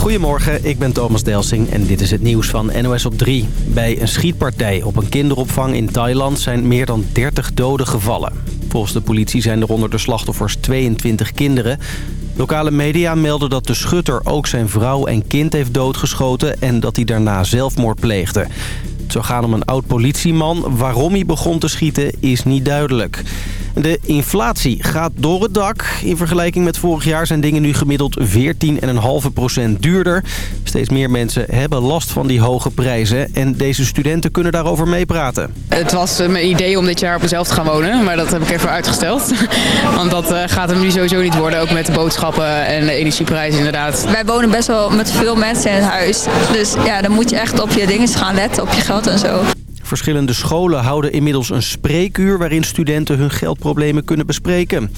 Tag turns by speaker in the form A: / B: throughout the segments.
A: Goedemorgen, ik ben Thomas Delsing en dit is het nieuws van NOS op 3. Bij een schietpartij op een kinderopvang in Thailand zijn meer dan 30 doden gevallen. Volgens de politie zijn er onder de slachtoffers 22 kinderen. Lokale media melden dat de schutter ook zijn vrouw en kind heeft doodgeschoten... en dat hij daarna zelfmoord pleegde. Het zou gaan om een oud politieman. Waarom hij begon te schieten is niet duidelijk. De inflatie gaat door het dak. In vergelijking met vorig jaar zijn dingen nu gemiddeld 14,5% duurder. Steeds meer mensen hebben last van die hoge prijzen. En deze studenten kunnen daarover meepraten.
B: Het was eh, mijn idee om dit jaar op mezelf te gaan wonen. Maar dat heb ik even uitgesteld. Want dat eh, gaat hem nu sowieso niet worden. Ook met de boodschappen en de energieprijzen inderdaad.
C: Wij wonen best wel met veel mensen in het huis. Dus ja, dan moet je echt op je dingen gaan letten, op je geld en zo.
A: Verschillende scholen houden inmiddels een spreekuur... waarin studenten hun geldproblemen kunnen bespreken.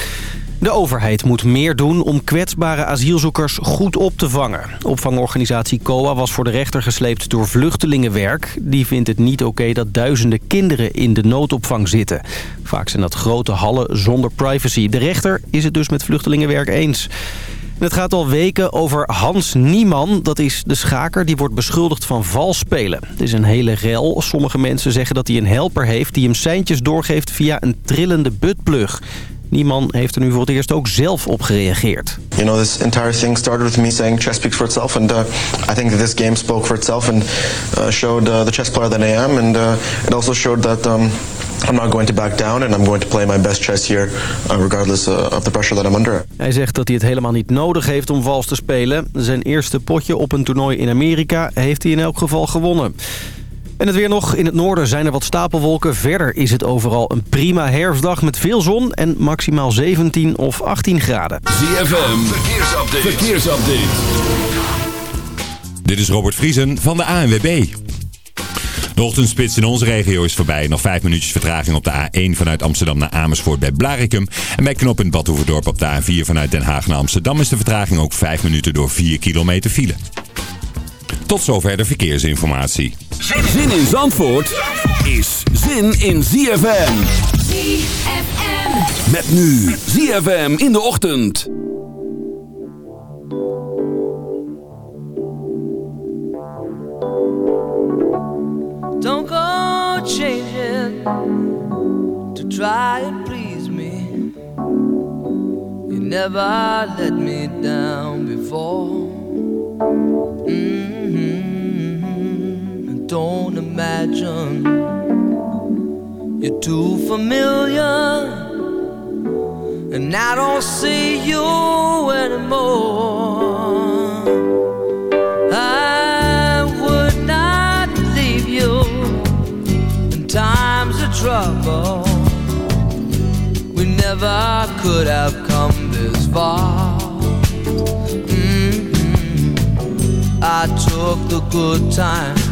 A: De overheid moet meer doen om kwetsbare asielzoekers goed op te vangen. Opvangorganisatie COA was voor de rechter gesleept door vluchtelingenwerk. Die vindt het niet oké dat duizenden kinderen in de noodopvang zitten. Vaak zijn dat grote hallen zonder privacy. De rechter is het dus met vluchtelingenwerk eens. Het gaat al weken over Hans Nieman. Dat is de schaker die wordt beschuldigd van vals spelen. Het is een hele rel. Sommige mensen zeggen dat hij een helper heeft... die hem seintjes doorgeeft via een trillende buttplug. Nieman heeft er nu voor het eerst ook zelf op gereageerd.
D: You know, this entire thing started with me saying chess speaks for itself, and uh, I think that this game spoke for itself and uh, showed uh, the chess player that I am, and uh, it also showed that um, I'm not going to back down and I'm going to play my best chess here, uh, regardless uh, of the pressure that I'm under.
A: Hij zegt dat hij het helemaal niet nodig heeft om vals te spelen. Zijn eerste potje op een toernooi in Amerika heeft hij in elk geval gewonnen. En het weer nog. In het noorden zijn er wat stapelwolken. Verder is het overal een prima herfstdag met veel zon en maximaal 17 of 18 graden.
E: ZFM, verkeersupdate. verkeersupdate.
F: Dit is Robert Vriesen van de ANWB. De ochtendspits in onze regio is voorbij. Nog vijf minuutjes vertraging op de A1 vanuit Amsterdam naar Amersfoort bij Blarikum. En bij Knop in Badhoevedorp op de A4 vanuit Den Haag naar Amsterdam is de vertraging ook vijf minuten door 4 kilometer file. Tot zover de verkeersinformatie.
E: Zin in Zandvoort is zin in ZFM.
G: ZFM.
E: Met nu ZFM in de ochtend.
H: Don't go changing to try and please me. You never let me down before. Mm-hmm. Don't imagine you're too familiar, and I don't see you anymore. I would not leave you in times of trouble. We never could have come this far. Mm-hmm. I took the good times,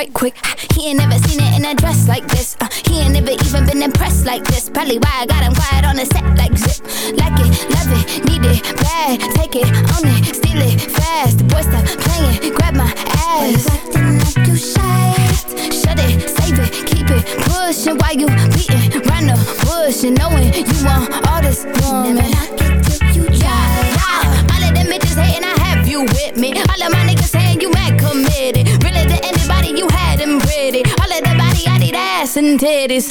I: Right quick. He ain't never seen it in a dress like this. Uh, he ain't never even been impressed like this. Probably why I got him quiet on the set like zip. Like it, love it, need it, bad. Take it, own it, steal it, fast. The boy stop playing, grab my ass. acting like you shy. Shut it, save it, keep it pushing while you beating round the bush and knowing you want all this woman. Never knock it till you try. Yeah, yeah. All of them bitches hating, I have you with me. All of my ass.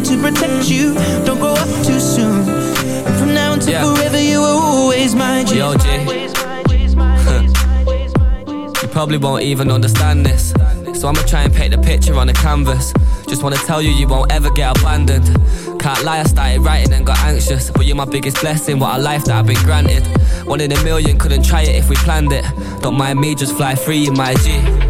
J: Here to protect you. Don't grow up too soon. And from now until
K: Yeah.
J: forever, you were always my G.
K: Yo, G. you probably won't even understand this. So I'ma try and paint the picture on a canvas. Just wanna tell you, you won't ever get abandoned. Can't lie, I started writing and got anxious. But you're my biggest blessing, what a life that I've been granted. One in a million, couldn't try it if we planned it. Don't mind me, just fly free in my G.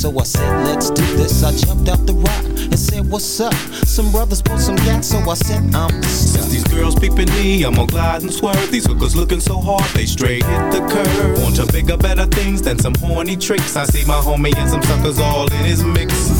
L: So
M: I
N: said, let's do this. I jumped out the rock and said, what's up? Some brothers pulled some gas, so I said, I'm
O: Since these girls peeping me, I'm gonna glide and swerve. These hookers looking so hard, they straight hit the curve. Want to bigger, better things than some horny tricks. I see my homie and some suckers all in his mix.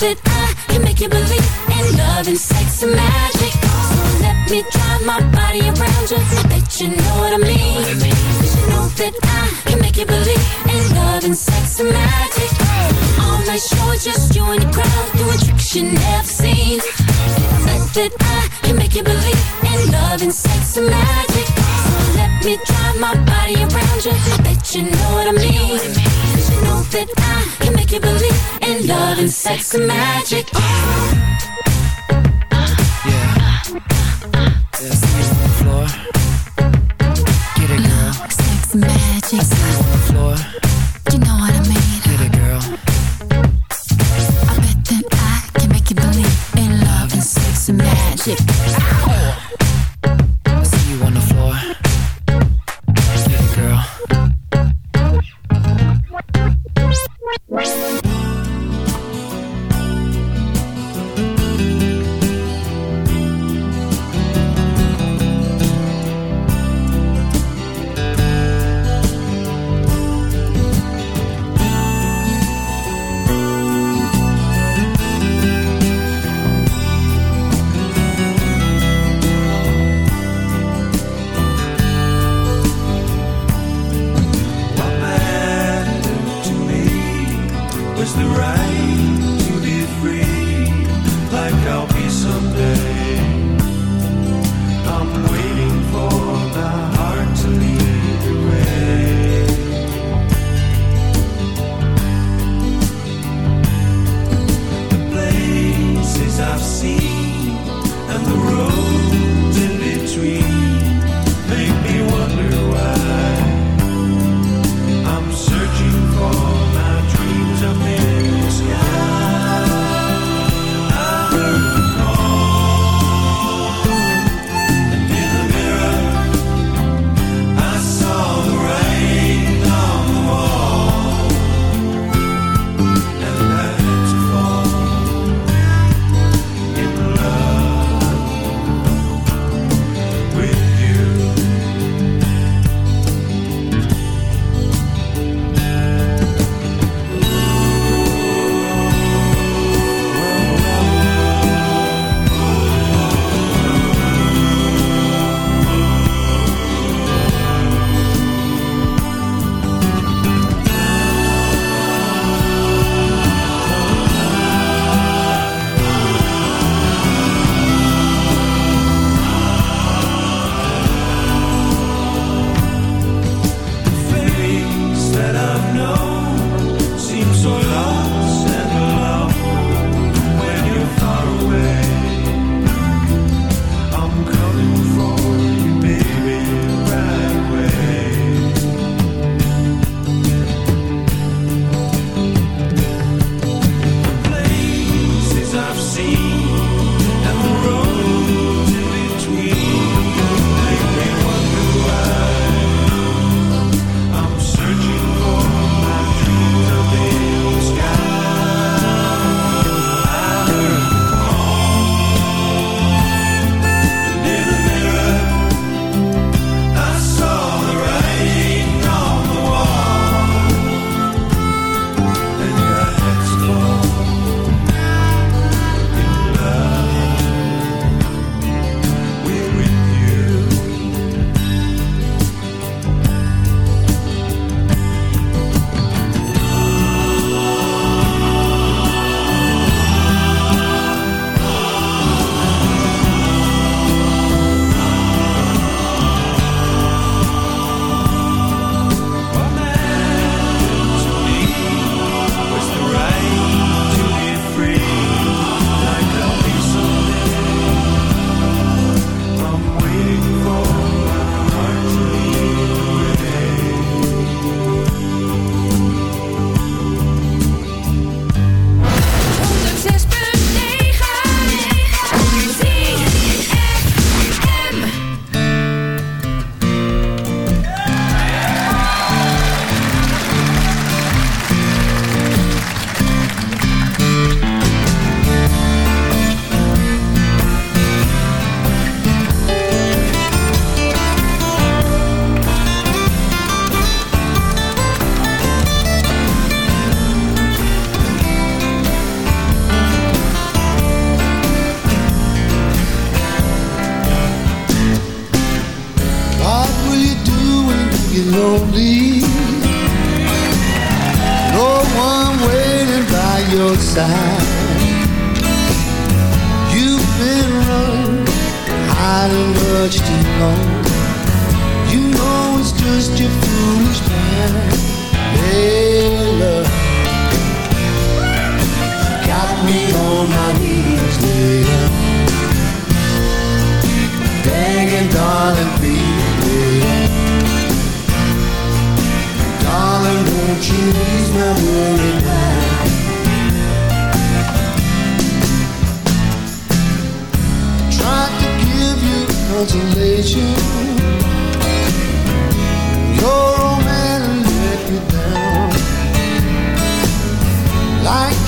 M: That I can make you believe in love and sex and magic. So let me drive my body around you. I Bet you know what I mean. Cause you know that I can make you believe in love and sex and magic. All night show, just you and the crowd doing tricks you never seen. Bet that I can make you believe in love and sex and magic. Me drive my body around you. Bet you know what I mean. Cause you know that I can make you believe in love and sex and magic. Uh. Yeah, uh.
P: uh. see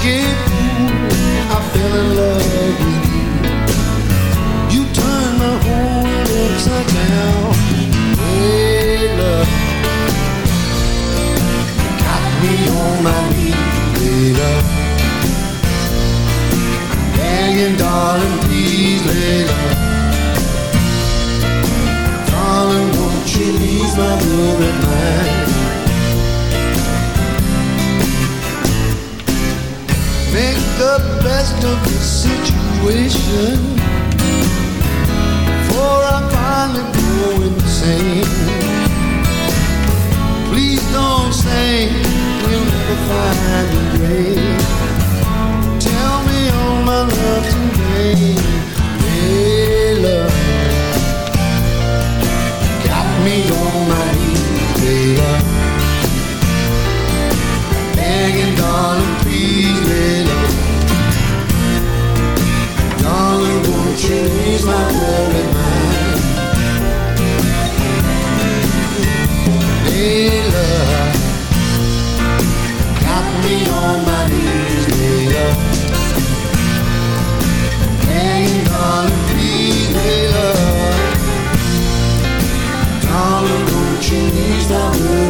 Q: Like best of the situation. Before I finally go insane. Please don't say we'll never find a grave Tell me all my love today ease my worried mind. Got me on my knees, love Begging, darling, please, hey, love Darling, won't you ease my